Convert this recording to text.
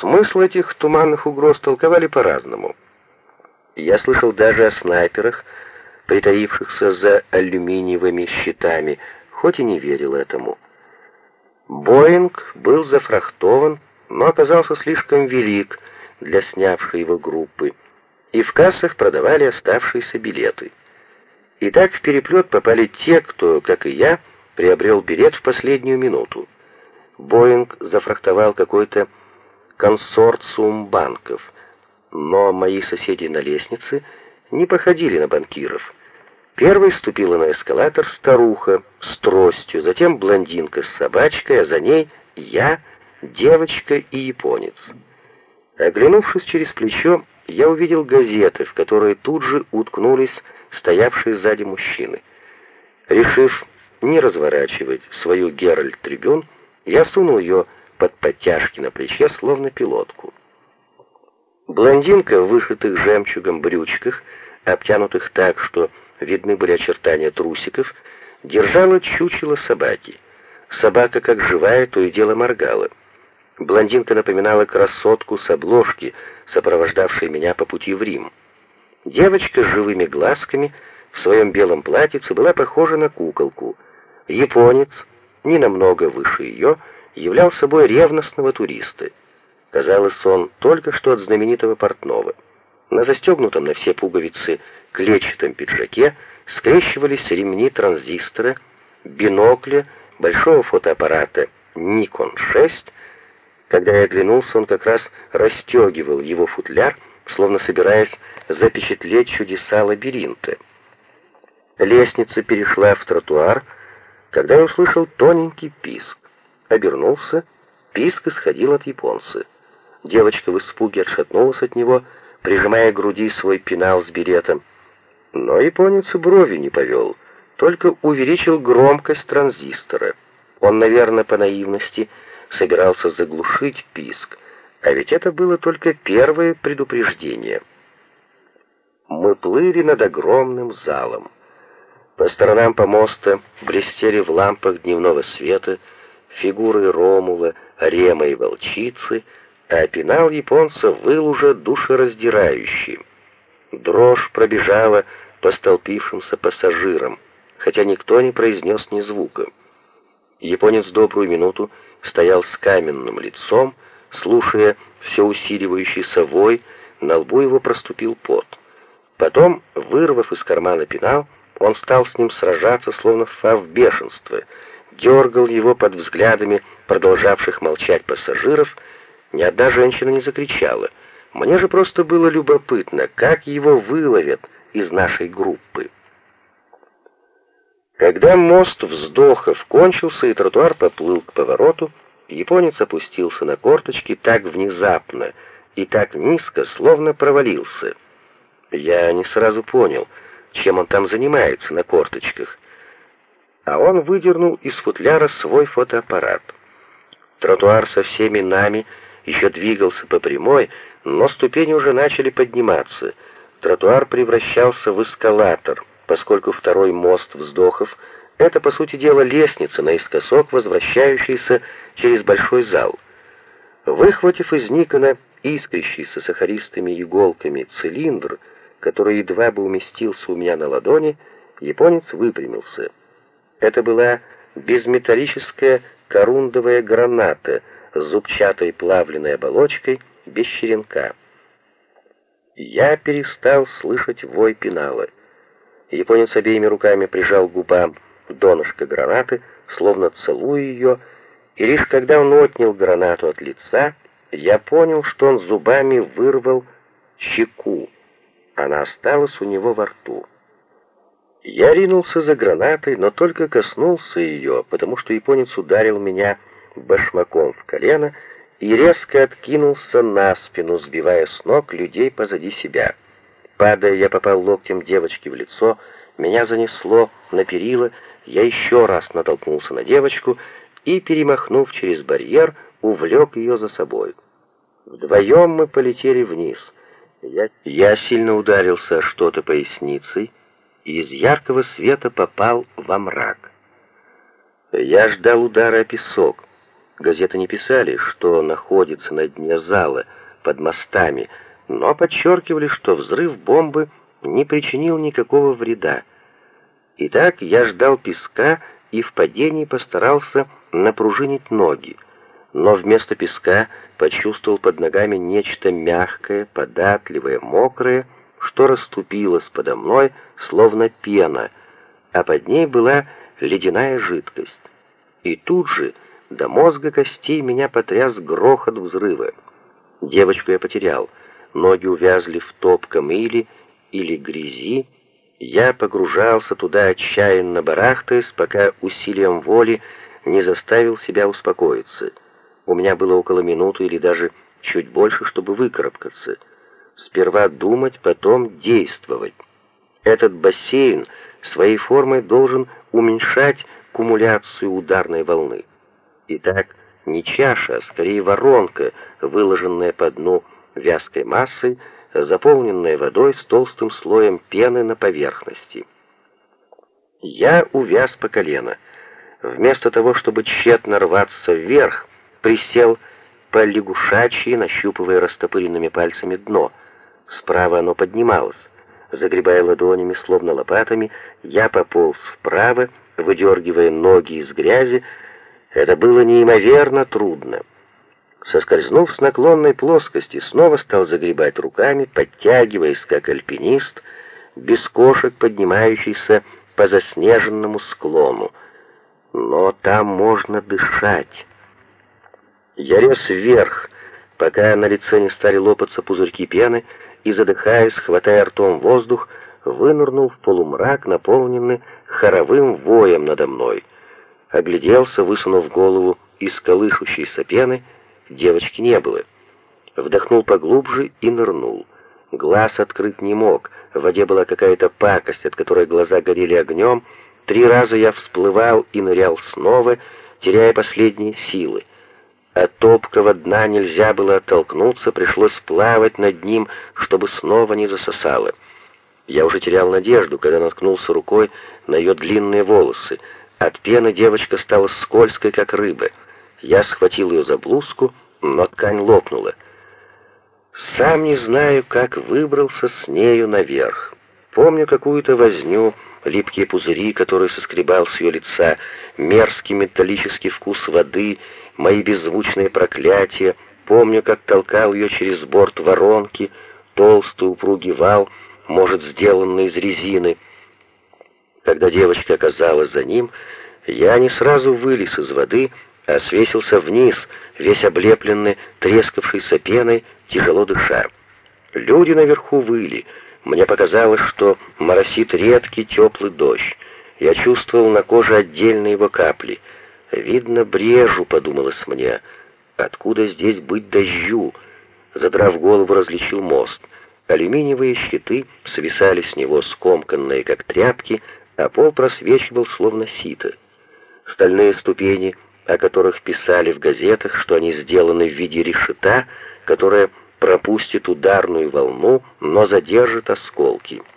Смысл этих туманных угроз толковали по-разному. Я слышал даже о снайперах, притаившихся за алюминиевыми щитами, хоть и не верил этому. Боинг был зафрахтован, но оказался слишком велик для снявшей его группы, и в кассах продавали оставшиеся билеты. И так в переплет попали те, кто, как и я, приобрел билет в последнюю минуту. Боинг зафрахтовал какой-то консорциум банков, но мои соседи на лестнице не походили на банкиров. Первой ступила на эскалатор старуха с тростью, затем блондинка с собачкой, а за ней я, девочка и японец. Оглянувшись через плечо, я увидел газеты, в которые тут же уткнулись стоявшие сзади мужчины. Решив не разворачивать свою Геральт-трибюн, я сунул ее под подтяжки на плече, словно пилотку. Блондинка в вышитых жемчугом брючках, обтянутых так, что видны были очертания трусиков, держала чучело собаки. Собака, как живая, то и дело моргала. Блондинка напоминала красотку с обложки, сопровождавшей меня по пути в Рим. Девочка с живыми глазками в своем белом платьице была похожа на куколку. Японец, не намного выше ее, являл собой ревностного туриста. Казалось, он только что от знаменитого портного. На застегнутом на все пуговицы клетчатом пиджаке скрещивались ремни транзистора, бинокля, большого фотоаппарата Nikon 6 когда я оглянулся, он как раз расстегивал его футляр, словно собираясь запечатлеть чудеса лабиринта. Лестница перешла в тротуар, когда я услышал тоненький писк. Обернулся, писк исходил от японца. Девочка в испуге отшатнулась от него, прижимая к груди свой пенал с билетом. Но японец брови не повел, только увеличил громкость транзистора. Он, наверное, по наивности собирался заглушить писк, а ведь это было только первое предупреждение. Мы плыли над огромным залом. По сторонам помоста блестели в лампах дневного света фигуры Ромула, Рема и Волчицы, а пенал японца выл уже душераздирающий. Дрожь пробежала по столпившимся пассажирам, хотя никто не произнес ни звука. Японец добрую минуту стоял с каменным лицом, слушая все усиливающийся вой, на лбу его проступил пот. Потом, вырвав из кармана пенал, он стал с ним сражаться, словно впав в бешенство, дергал его под взглядами продолжавших молчать пассажиров, ни одна женщина не закричала. Мне же просто было любопытно, как его выловят из нашей группы. Когда мост вздохов кончился и тротуар поплыл к повороту, японец опустился на корточки так внезапно и так низко, словно провалился. Я не сразу понял, чем он там занимается на корточках. А он выдернул из футляра свой фотоаппарат. Тротуар со всеми нами еще двигался по прямой, но ступени уже начали подниматься. Тротуар превращался в эскалатор — поскольку второй мост вздохов — это, по сути дела, лестница наискосок, возвращающаяся через большой зал. Выхватив из Никона искрящийся сахаристыми иголками цилиндр, который едва бы уместился у меня на ладони, японец выпрямился. Это была безметаллическая корундовая граната с зубчатой плавленной оболочкой без черенка. Я перестал слышать вой пенала — Японец обеими руками прижал к губам донышко гранаты, словно целуя ее, и лишь когда он отнял гранату от лица, я понял, что он зубами вырвал щеку. Она осталась у него во рту. Я ринулся за гранатой, но только коснулся ее, потому что японец ударил меня башмаком в колено и резко откинулся на спину, сбивая с ног людей позади себя. Падая, я попал локтем девочки в лицо, меня занесло на перила, я еще раз натолкнулся на девочку и, перемахнув через барьер, увлек ее за собой. Вдвоем мы полетели вниз. Я, я сильно ударился что-то поясницей, и из яркого света попал во мрак. Я ждал удара о песок. Газеты не писали, что находится на дне зала, под мостами, но подчеркивали, что взрыв бомбы не причинил никакого вреда. Итак, я ждал песка и в падении постарался напружинить ноги, но вместо песка почувствовал под ногами нечто мягкое, податливое, мокрое, что расступилось подо мной, словно пена, а под ней была ледяная жидкость. И тут же до мозга костей меня потряс грохот взрыва. Девочку я потерял. Ноги увязли в топком или или грязи. Я погружался туда отчаянно барахтаясь, пока усилием воли не заставил себя успокоиться. У меня было около минуты или даже чуть больше, чтобы выкарабкаться. Сперва думать, потом действовать. Этот бассейн своей формой должен уменьшать кумуляцию ударной волны. Итак, не чаша, а скорее воронка, выложенная по дну вязкой массой, заполненная водой с толстым слоем пены на поверхности. Я увяз по колено. Вместо того, чтобы тщетно рваться вверх, присел по лягушачьи, нащупывая растопыренными пальцами дно. Справа оно поднималось. Загребая ладонями, словно лопатами, я пополз вправо, выдергивая ноги из грязи, это было неимоверно трудно. Соскользнув с наклонной плоскости, снова стал загребать руками, подтягиваясь, как альпинист, без кошек, поднимающийся по заснеженному склону. Но там можно дышать. Я рез вверх, пока на лице не стали лопаться пузырьки пены, и, задыхаясь, хватая ртом воздух, вынырнул в полумрак, наполненный хоровым воем надо мной — огляделся, высунув голову из колышущейся пены, девочки не было. Вдохнул поглубже и нырнул. Глаз открыть не мог, в воде была какая-то пакость, от которой глаза горели огнем. Три раза я всплывал и нырял снова, теряя последние силы. От топкого дна нельзя было оттолкнуться, пришлось плавать над ним, чтобы снова не засосало. Я уже терял надежду, когда наткнулся рукой на ее длинные волосы. От пены девочка стала скользкой, как рыба. Я схватил ее за блузку, но ткань лопнула. Сам не знаю, как выбрался с нею наверх. Помню какую-то возню, липкие пузыри, которые соскребал с ее лица, мерзкий металлический вкус воды, мои беззвучные проклятия. Помню, как толкал ее через борт воронки, толстый упругий вал, может, сделанный из резины. Когда девочка оказалась за ним, я не сразу вылез из воды, а свесился вниз, весь облепленный трескавшейся пеной, тяжело дыша. Люди наверху выли. Мне показалось, что моросит редкий теплый дождь. Я чувствовал на коже отдельные его капли. «Видно, брежу», — подумалось мне. «Откуда здесь быть дождю?» Задрав голову, различил мост. Алюминиевые щиты свисали с него скомканные, как тряпки, а пол просвечивал, словно сито. Стальные ступени, о которых писали в газетах, что они сделаны в виде решета, которое пропустит ударную волну, но задержит осколки —